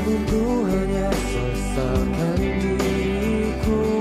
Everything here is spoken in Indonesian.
Namun ku hanya sesalkan diriku.